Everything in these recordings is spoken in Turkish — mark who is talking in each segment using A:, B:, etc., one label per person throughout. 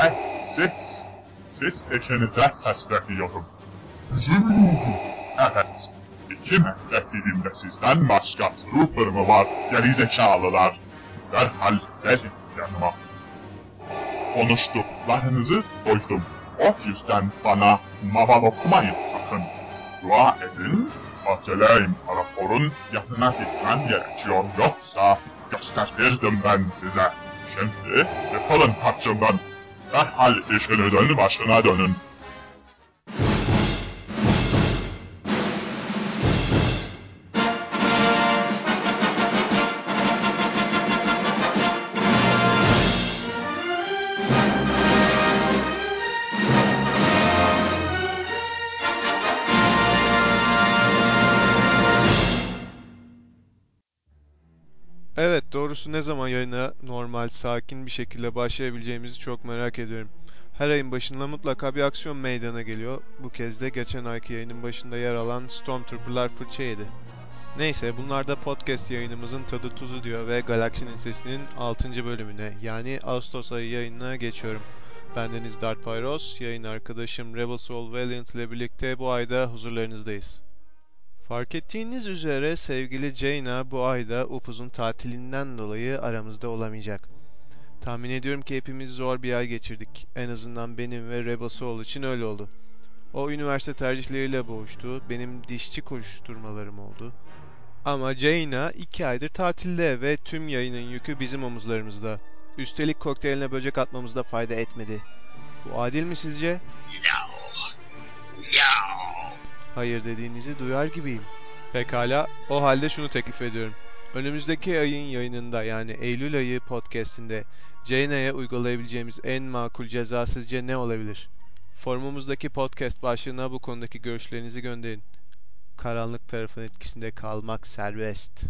A: He, siz, siz ikinize sesleniyorum. Oldu? Evet. İki metre dibimde sizden başka trooper mı var gerizekalılar? Derhal gelin yanıma. Konuştuklarınızı duydum. O yüzden bana maval okumayın sakın. Dua edin, acele imparatorun yanına gitmem gerekiyor yoksa gösterirdim ben size. Şimdi defolun karşımdan. Derhal işinizin başına dönün.
B: Doğrusu ne zaman yayına normal, sakin bir şekilde başlayabileceğimizi çok merak ediyorum. Her ayın başında mutlaka bir aksiyon meydana geliyor. Bu kez de geçen ayki yayının başında yer alan Stormtrooper'lar fırça yedi. Neyse bunlar da podcast yayınımızın tadı tuzu diyor ve Galaksinin Sesi'nin 6. bölümüne yani Ağustos ayı yayınına geçiyorum. Bendeniz Darth Pyros, yayın arkadaşım Rebel Soul Valiant ile birlikte bu ayda huzurlarınızdayız. Fark ettiğiniz üzere sevgili Jaina bu ayda upuzun tatilinden dolayı aramızda olamayacak. Tahmin ediyorum ki hepimiz zor bir ay geçirdik. En azından benim ve Rebel Soul için öyle oldu. O üniversite tercihleriyle boğuştu, benim dişçi koşuşturmalarım oldu. Ama Jaina iki aydır tatilde ve tüm yayının yükü bizim omuzlarımızda. Üstelik kokteyline böcek atmamızda fayda etmedi. Bu adil mi sizce? Hayır dediğinizi duyar gibiyim. Pekala, o halde şunu teklif ediyorum. Önümüzdeki ayın yayınında yani Eylül ayı podcastinde Jane'e uygulayabileceğimiz en makul ceza sizce ne olabilir? Forumumuzdaki podcast başlığına bu konudaki görüşlerinizi gönderin. Karanlık tarafın etkisinde kalmak serbest.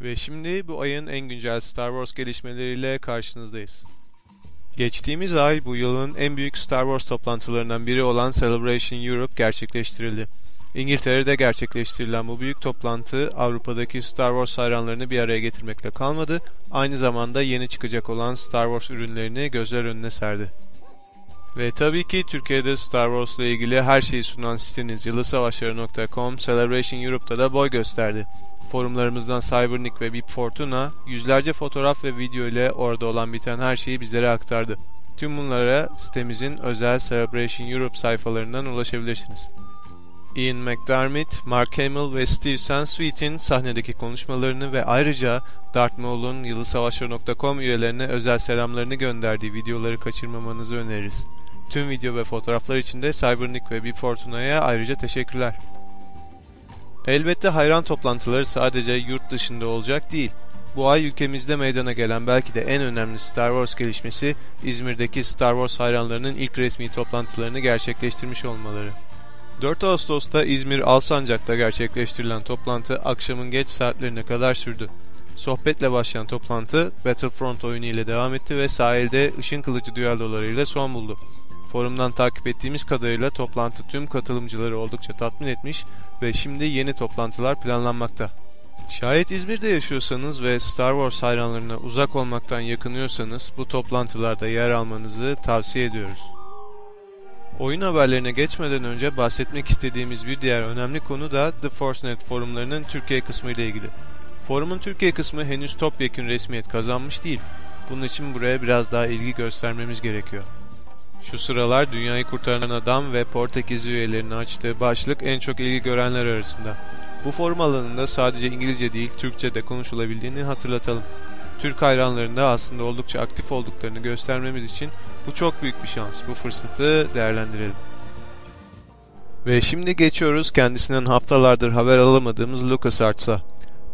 B: Ve şimdi bu ayın en güncel Star Wars gelişmeleriyle karşınızdayız. Geçtiğimiz ay bu yılın en büyük Star Wars toplantılarından biri olan Celebration Europe gerçekleştirildi. İngiltere'de gerçekleştirilen bu büyük toplantı Avrupa'daki Star Wars hayranlarını bir araya getirmekle kalmadı, aynı zamanda yeni çıkacak olan Star Wars ürünlerini gözler önüne serdi. Ve tabii ki Türkiye'de Star Wars ile ilgili her şeyi sunan siteniz yıldızsavaşları.com Celebration Europe'da da boy gösterdi. Forumlarımızdan Cybernick ve Bip Fortuna yüzlerce fotoğraf ve video ile orada olan biten her şeyi bizlere aktardı. Tüm bunlara sitemizin özel Celebration Europe sayfalarından ulaşabilirsiniz. Ian McDermott, Mark Hamill ve Steve Sansweet'in sahnedeki konuşmalarını ve ayrıca Darth Maul'un yıldızsavaşları.com üyelerine özel selamlarını gönderdiği videoları kaçırmamanızı öneririz. Tüm video ve fotoğraflar için de Cybernick ve Bip Fortuna'ya ayrıca teşekkürler. Elbette hayran toplantıları sadece yurt dışında olacak değil. Bu ay ülkemizde meydana gelen belki de en önemli Star Wars gelişmesi İzmir'deki Star Wars hayranlarının ilk resmi toplantılarını gerçekleştirmiş olmaları. 4 Ağustos'ta İzmir Alsancak'ta gerçekleştirilen toplantı akşamın geç saatlerine kadar sürdü. Sohbetle başlayan toplantı Battlefront oyunu ile devam etti ve sahilde ışın kılıcı düellolarıyla son buldu. Forumdan takip ettiğimiz kadarıyla toplantı tüm katılımcıları oldukça tatmin etmiş ve şimdi yeni toplantılar planlanmakta. Şayet İzmir'de yaşıyorsanız ve Star Wars hayranlarına uzak olmaktan yakınıyorsanız bu toplantılarda yer almanızı tavsiye ediyoruz. Oyun haberlerine geçmeden önce bahsetmek istediğimiz bir diğer önemli konu da The ForceNet forumlarının Türkiye kısmı ile ilgili. Forumun Türkiye kısmı henüz topyekun resmiyet kazanmış değil. Bunun için buraya biraz daha ilgi göstermemiz gerekiyor. Şu sıralar Dünyayı Kurtaran Adam ve Portekiz üyelerinin açtığı başlık en çok ilgi görenler arasında. Bu forum alanında sadece İngilizce değil Türkçe de konuşulabildiğini hatırlatalım. Türk hayranlarında aslında oldukça aktif olduklarını göstermemiz için bu çok büyük bir şans. Bu fırsatı değerlendirelim. Ve şimdi geçiyoruz kendisinden haftalardır haber alamadığımız LucasArts'a.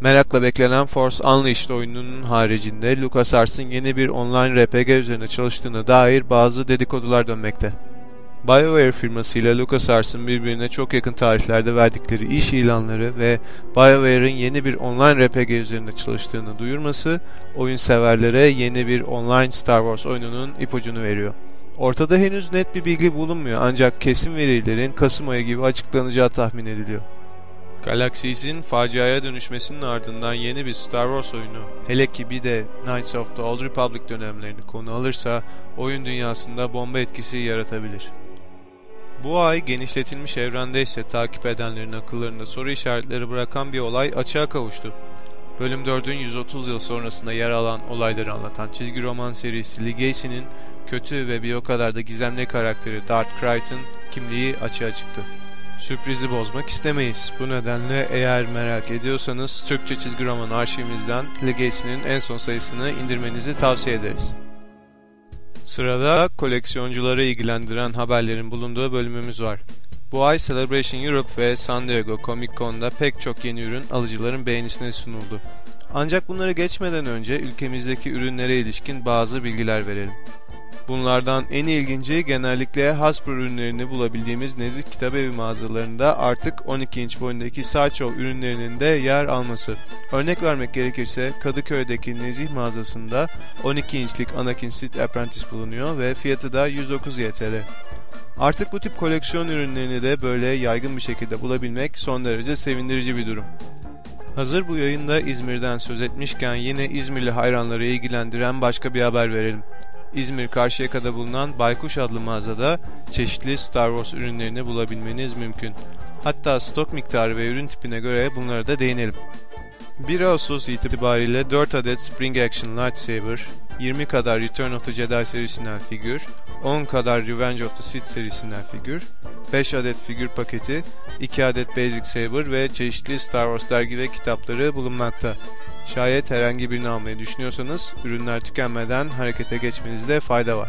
B: Merakla beklenen Force Unleashed oyununun haricinde LucasArts'ın yeni bir online RPG üzerine çalıştığına dair bazı dedikodular dönmekte. BioWare firmasıyla LucasArts'ın birbirine çok yakın tarihlerde verdikleri iş ilanları ve BioWare'ın yeni bir online RPG üzerinde çalıştığını duyurması, oyun severlere yeni bir online Star Wars oyununun ipucunu veriyor. Ortada henüz net bir bilgi bulunmuyor ancak kesin verilerin Kasım ayı gibi açıklanacağı tahmin ediliyor. Galaxies'in faciaya dönüşmesinin ardından yeni bir Star Wars oyunu, hele ki bir de Knights of the Old Republic dönemlerini konu alırsa oyun dünyasında bomba etkisi yaratabilir. Bu ay genişletilmiş evrende ise takip edenlerin akıllarında soru işaretleri bırakan bir olay açığa kavuştu. Bölüm 4'ün 130 yıl sonrasında yer alan olayları anlatan çizgi roman serisi Legacy'nin kötü ve bir o kadar da gizemli karakteri Darth Crichton kimliği açığa çıktı. Sürprizi bozmak istemeyiz. Bu nedenle eğer merak ediyorsanız Türkçe çizgi roman arşivimizden Legacy'nin en son sayısını indirmenizi tavsiye ederiz. Sırada koleksiyoncuları ilgilendiren haberlerin bulunduğu bölümümüz var. Bu ay Celebration Europe ve San Diego Comic Con'da pek çok yeni ürün alıcıların beğenisine sunuldu. Ancak bunları geçmeden önce ülkemizdeki ürünlere ilişkin bazı bilgiler verelim. Bunlardan en ilginci genellikle Hasbro ürünlerini bulabildiğimiz nezih kitap evi mağazalarında artık 12 inç boyundaki Sideshow ürünlerinin de yer alması. Örnek vermek gerekirse Kadıköy'deki nezih mağazasında 12 inçlik Anakin Sith Apprentice bulunuyor ve fiyatı da 109 YTL. Artık bu tip koleksiyon ürünlerini de böyle yaygın bir şekilde bulabilmek son derece sevindirici bir durum. Hazır bu yayında İzmir'den söz etmişken yine İzmirli hayranları ilgilendiren başka bir haber verelim. İzmir Karşıyaka'da bulunan Baykuş adlı mağazada çeşitli Star Wars ürünlerini bulabilmeniz mümkün. Hatta stok miktarı ve ürün tipine göre bunlara da değinelim. 1 Ağustos itibariyle 4 adet Spring Action Lightsaber, 20 kadar Return of the Jedi serisinden figür, 10 kadar Revenge of the Sith serisinden figür, 5 adet figür paketi, 2 adet Basic Saber ve çeşitli Star Wars dergi ve kitapları bulunmakta. Şayet herhangi birini almayı düşünüyorsanız ürünler tükenmeden harekete geçmenizde fayda var.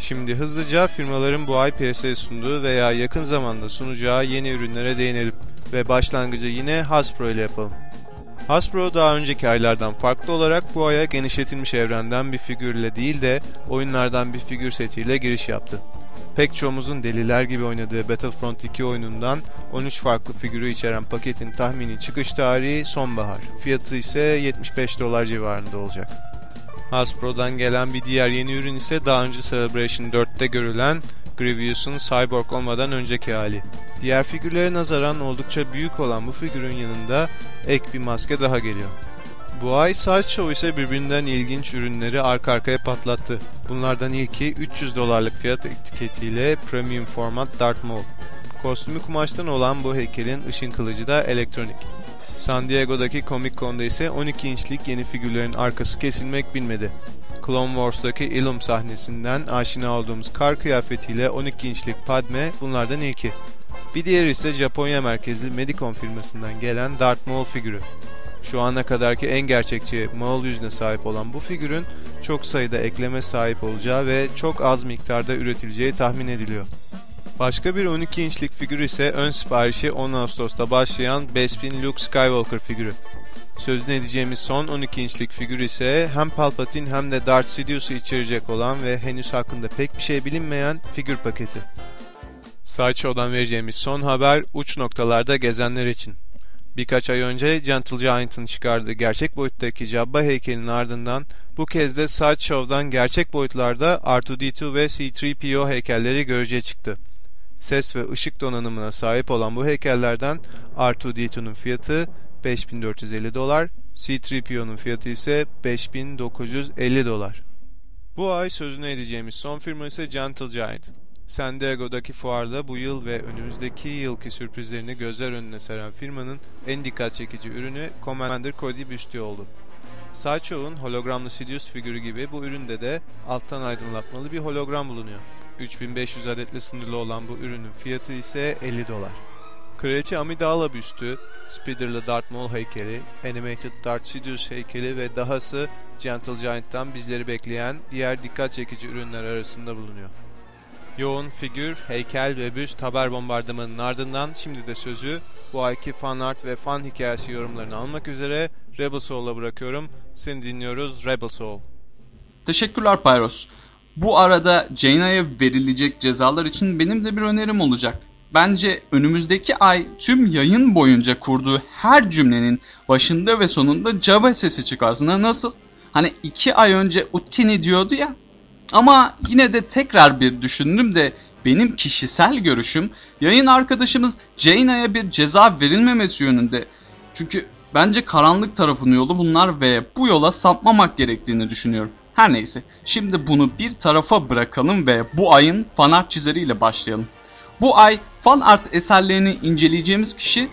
B: Şimdi hızlıca firmaların bu ay piyasaya sunduğu veya yakın zamanda sunacağı yeni ürünlere değinelim ve başlangıcı yine Hasbro ile yapalım. Hasbro daha önceki aylardan farklı olarak bu aya genişletilmiş evrenden bir figürle değil de oyunlardan bir figür setiyle giriş yaptı. Pek çoğumuzun deliler gibi oynadığı Battlefront 2 oyunundan 13 farklı figürü içeren paketin tahmini çıkış tarihi sonbahar. Fiyatı ise 75 dolar civarında olacak. Hasbro'dan gelen bir diğer yeni ürün ise daha önce Celebration 4'te görülen Grievous'un cyborg olmadan önceki hali. Diğer figürlere nazaran oldukça büyük olan bu figürün yanında ek bir maske daha geliyor. Bu ay Sideshow ise birbirinden ilginç ürünleri arka arkaya patlattı. Bunlardan ilki 300 dolarlık fiyat etiketiyle Premium Format Darth Maul. Kostümü kumaştan olan bu heykelin ışın kılıcı da elektronik. San Diego'daki Comic Con'da ise 12 inçlik yeni figürlerin arkası kesilmek bilmedi. Clone Wars'taki Ilum sahnesinden aşina olduğumuz kar kıyafetiyle 12 inçlik Padme bunlardan ilki. Bir diğeri ise Japonya merkezli Medicom firmasından gelen Darth Maul figürü. Şu ana kadarki en gerçekçi Maul yüzüne sahip olan bu figürün çok sayıda ekleme sahip olacağı ve çok az miktarda üretileceği tahmin ediliyor. Başka bir 12 inçlik figür ise ön siparişi 10 Ağustos'ta başlayan Bespin Luke Skywalker figürü. Sözünü edeceğimiz son 12 inçlik figür ise hem Palpatine hem de Darth Sidious'u içerecek olan ve henüz hakkında pek bir şey bilinmeyen figür paketi. Sideshow'dan vereceğimiz son haber uç noktalarda gezenler için. Birkaç ay önce Gentle Giant'ın çıkardığı gerçek boyuttaki Jabba heykelinin ardından bu kez de Sideshow'dan gerçek boyutlarda R2-D2 ve C-3PO heykelleri görece çıktı. Ses ve ışık donanımına sahip olan bu heykellerden R2-D2'nun fiyatı 5450 dolar, C-3PO'nun fiyatı ise 5950 dolar. Bu ay sözünü edeceğimiz son firma ise Gentle Giant. San Diego'daki fuarda bu yıl ve önümüzdeki yılki sürprizlerini gözler önüne seren firmanın en dikkat çekici ürünü Commander Cody büstü oldu. Sideshow'un hologramlı Sidious figürü gibi bu üründe de alttan aydınlatmalı bir hologram bulunuyor. 3500 adetle sınırlı olan bu ürünün fiyatı ise 50 dolar. Kraliçe Amidala büstü, Spider'lı Darth Maul heykeli, Animated Darth Sidious heykeli ve dahası Gentle Giant'tan bizleri bekleyen diğer dikkat çekici ürünler arasında bulunuyor. Yoğun figür, heykel ve büst haber bombardımanının ardından şimdi de sözü bu ayki fan art ve fan hikayesi yorumlarını almak üzere Rebel Soul'a bırakıyorum. Seni dinliyoruz Rebel Soul.
C: Teşekkürler Pyros. Bu arada Jaina'ya verilecek cezalar için benim de bir önerim olacak. Bence önümüzdeki ay tüm yayın boyunca kurduğu her cümlenin başında ve sonunda Java sesi çıkarsın. Nasıl? Hani iki ay önce Utini diyordu ya ama yine de tekrar bir düşündüm de benim kişisel görüşüm yayın arkadaşımız Jayna'ya bir ceza verilmemesi yönünde. Çünkü bence karanlık tarafın yolu bunlar ve bu yola sapmamak gerektiğini düşünüyorum. Her neyse şimdi bunu bir tarafa bırakalım ve bu ayın fan art çizeriyle başlayalım. Bu ay fan art eserlerini inceleyeceğimiz kişi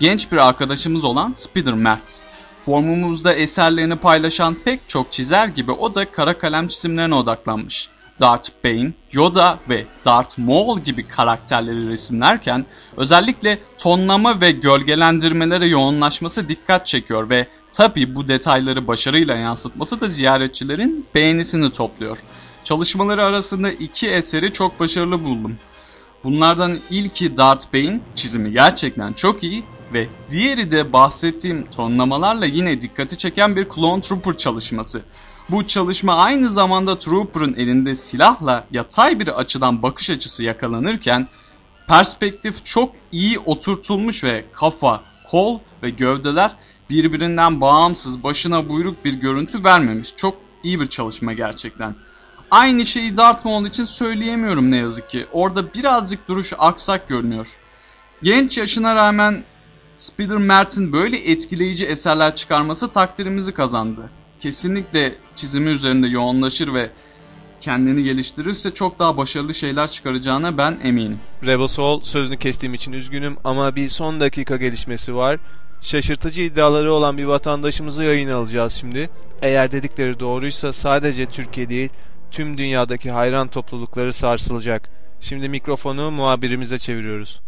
C: genç bir arkadaşımız olan Spider Mert. Formumuzda eserlerini paylaşan pek çok çizer gibi o da kara kalem çizimlerine odaklanmış. Darth Bane, Yoda ve Darth Maul gibi karakterleri resimlerken özellikle tonlama ve gölgelendirmelere yoğunlaşması dikkat çekiyor ve tabi bu detayları başarıyla yansıtması da ziyaretçilerin beğenisini topluyor. Çalışmaları arasında iki eseri çok başarılı buldum. Bunlardan ilki Darth Bane, çizimi gerçekten çok iyi ve diğeri de bahsettiğim tonlamalarla yine dikkati çeken bir Clone Trooper çalışması. Bu çalışma aynı zamanda Trooper'ın elinde silahla yatay bir açıdan bakış açısı yakalanırken perspektif çok iyi oturtulmuş ve kafa, kol ve gövdeler birbirinden bağımsız başına buyruk bir görüntü vermemiş. Çok iyi bir çalışma gerçekten. Aynı şeyi Darth Maul için söyleyemiyorum ne yazık ki. Orada birazcık duruş aksak görünüyor. Genç yaşına rağmen Spider Mert'in böyle etkileyici eserler çıkarması takdirimizi kazandı. Kesinlikle çizimi üzerinde yoğunlaşır ve kendini geliştirirse çok daha başarılı şeyler çıkaracağına ben eminim.
B: Rebel sözünü kestiğim için üzgünüm ama bir son dakika gelişmesi var. Şaşırtıcı iddiaları olan bir vatandaşımızı yayın alacağız şimdi. Eğer dedikleri doğruysa sadece Türkiye değil tüm dünyadaki hayran toplulukları sarsılacak. Şimdi mikrofonu muhabirimize çeviriyoruz.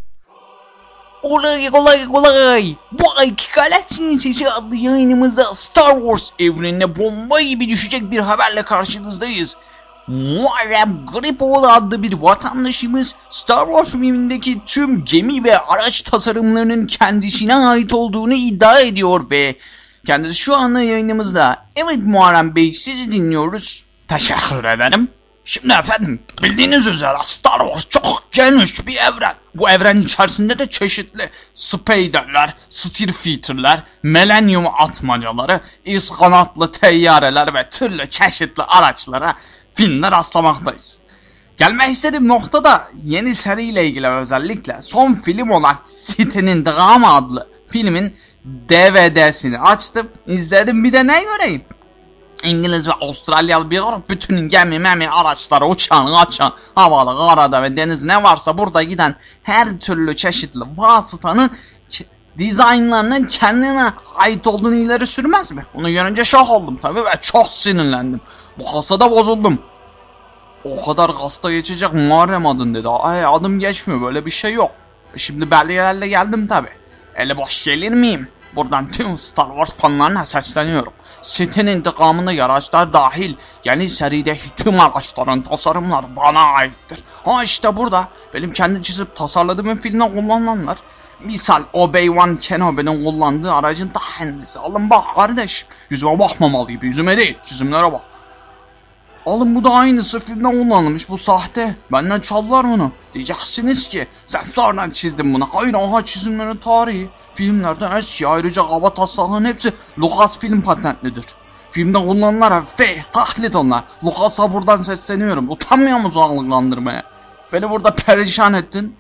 D: Olay olay olay. Bu ayki Galaksinin Sesi adlı yayınımızda Star Wars evrenine bomba gibi düşecek bir haberle karşınızdayız. Muharrem Gripoğlu adlı bir vatandaşımız Star Wars filmindeki tüm gemi ve araç tasarımlarının kendisine ait olduğunu iddia ediyor ve kendisi şu anda yayınımızda. Evet Muharrem Bey sizi dinliyoruz. Teşekkür ederim. Şimdi efendim bildiğiniz üzere Star Wars çok geniş bir evren. Bu evren içerisinde de çeşitli Spader'ler, Starfighter'ler, Millennium atmacaları, iskanatlı teyyareler ve türlü çeşitli araçlara filmler rastlamaktayız. Gelmek istediğim nokta da yeni seriyle ilgili özellikle son film olan City'nin İntikamı adlı filmin DVD'sini açtım, izledim bir de ne göreyim? İngiliz ve Avustralyalı bir grup bütün gemi memi araçları uçan açan havalı karada ve deniz ne varsa burada giden her türlü çeşitli vasıtanın dizaynlarının kendine ait olduğunu ileri sürmez mi? Onu görünce şok oldum tabii ve çok sinirlendim. Bu kasada bozuldum. O kadar kasta geçecek Muharrem adın dedi. Ay adım geçmiyor böyle bir şey yok. Şimdi belgelerle geldim tabi. Eli boş gelir miyim? Buradan tüm Star Wars fanlarına sesleniyorum. Sit'in intikamında araçlar dahil yeni serideki tüm araçların tasarımları bana aittir. Ha işte burada benim kendi çizip tasarladığım filmde kullanılanlar. Misal Obi-Wan Kenobi'nin kullandığı aracın da kendisi. Alın bak kardeş. Yüzüme bakmamalı gibi. Yüzüme değil. Çizimlere bak. Alın bu da aynısı filmde kullanılmış. Bu sahte. Benden çaldılar bunu. Diyeceksiniz ki sen sonradan çizdin bunu. Hayır aha çizimlerin tarihi. Filmlerden eski ayrıca hava tasarımının hepsi Lucas film patentlidir. Filmde kullanılan ve taklit onlar. Lucas'a buradan sesleniyorum. Utanmıyor musun algılandırmaya? Beni burada perişan ettin.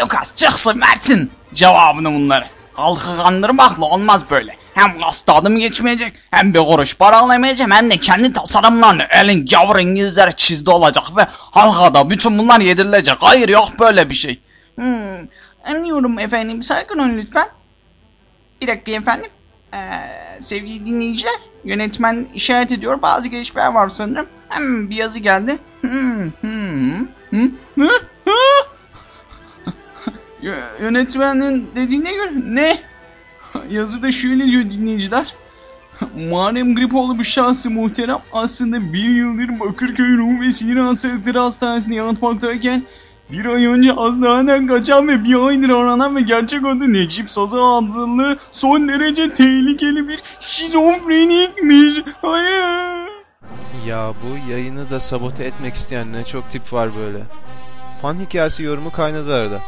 D: Lucas çıksın versin cevabını bunları. Halkı kandırmakla olmaz böyle. Hem hasta adım geçmeyecek, hem bir kuruş para alamayacağım, hem de kendi tasarımlarını elin gavur İngilizlere çizdi olacak ve halka da bütün bunlar yedirilecek. Hayır yok böyle bir şey. Hmm, anlıyorum efendim, saygın olun lütfen. Bir dakika efendim. Ee, sevgili dinleyiciler, yönetmen işaret ediyor. Bazı gelişmeler var sanırım. Hem bir yazı geldi. Hmm, hmm, hmm, Yönetmenin dediğine göre ne? Yazıda şöyle diyor dinleyiciler. Muharrem Gripoğlu bu şahsı muhterem aslında bir yıldır Bakırköy Ruh ve Sinir Hastalıkları Hastanesi'nde yanıtmaktayken bir ay önce hastaneden kaçan ve bir aydır aranan ve gerçek adı Necip Saza adlı son derece tehlikeli bir şizofrenikmiş. Hayır.
B: Ya bu yayını da sabote etmek isteyen ne çok tip var böyle. Fan hikayesi yorumu kaynadı arada.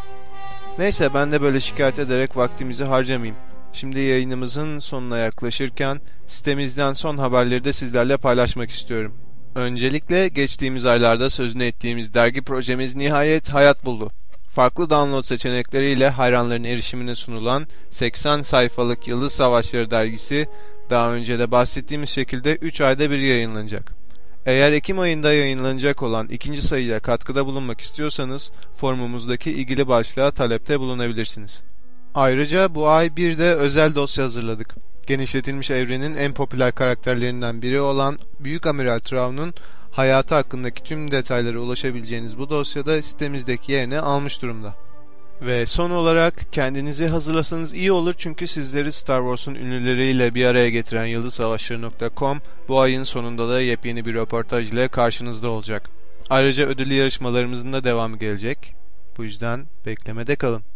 B: Neyse ben de böyle şikayet ederek vaktimizi harcamayayım. Şimdi yayınımızın sonuna yaklaşırken sitemizden son haberleri de sizlerle paylaşmak istiyorum. Öncelikle geçtiğimiz aylarda sözünü ettiğimiz dergi projemiz nihayet hayat buldu. Farklı download seçenekleriyle hayranların erişimine sunulan 80 sayfalık Yıldız Savaşları dergisi daha önce de bahsettiğimiz şekilde 3 ayda bir yayınlanacak. Eğer Ekim ayında yayınlanacak olan ikinci sayıya katkıda bulunmak istiyorsanız formumuzdaki ilgili başlığa talepte bulunabilirsiniz. Ayrıca bu ay bir de özel dosya hazırladık. Genişletilmiş evrenin en popüler karakterlerinden biri olan Büyük Amiral Traun'un hayatı hakkındaki tüm detaylara ulaşabileceğiniz bu dosyada sitemizdeki yerini almış durumda. Ve son olarak kendinizi hazırlasanız iyi olur çünkü sizleri Star Wars'un ünlüleriyle bir araya getiren yıldızsavaşları.com bu ayın sonunda da yepyeni bir röportaj ile karşınızda olacak. Ayrıca ödüllü yarışmalarımızın da devamı gelecek. Bu yüzden beklemede kalın.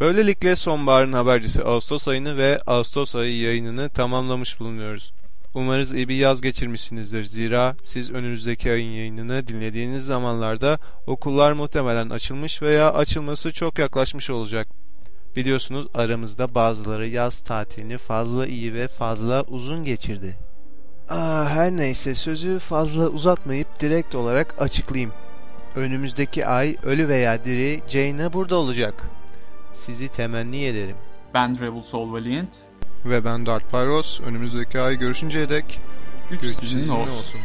B: Böylelikle sonbaharın habercisi Ağustos ayını ve Ağustos ayı yayınını tamamlamış bulunuyoruz. Umarız iyi bir yaz geçirmişsinizdir. Zira siz önünüzdeki ayın yayınını dinlediğiniz zamanlarda okullar muhtemelen açılmış veya açılması çok yaklaşmış olacak. Biliyorsunuz aramızda bazıları yaz tatilini fazla iyi ve fazla uzun geçirdi. Aa, her neyse sözü fazla uzatmayıp direkt olarak açıklayayım. Önümüzdeki ay ölü veya diri Jaina burada olacak. Sizi temenni ederim.
C: Ben Rebel Soul Valiant.
B: Ve ben Dart Pyros. Önümüzdeki ay görüşünceye dek
C: Güç,
B: güç sizinle
C: olsun.
B: olsun.